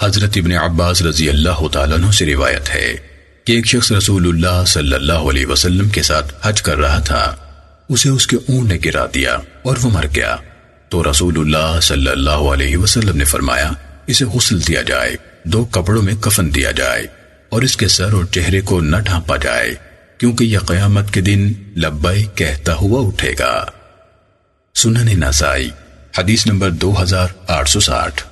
حضرت ابن عباس رضی اللہ تعالیٰ عنہ سے روایت ہے کہ ایک شخص رسول اللہ صلی اللہ علیہ وسلم کے ساتھ حج کر رہا تھا۔ اسے اس کے اون نے گرا دیا اور وہ مر گیا۔ تو رسول اللہ صلی اللہ علیہ وسلم نے فرمایا، اسے غسل دیا جائے، دو کپڑوں میں کفن دیا جائے اور اس کے سر اور چہرے کو نہ ڈھانپا جائے، کیونکہ یہ قیامت کے دن لبائی کہتا ہوا اٹھے گا۔ سنن نسائی، حدیث نمبر دو ہزار آٹھ سو ساٹھ۔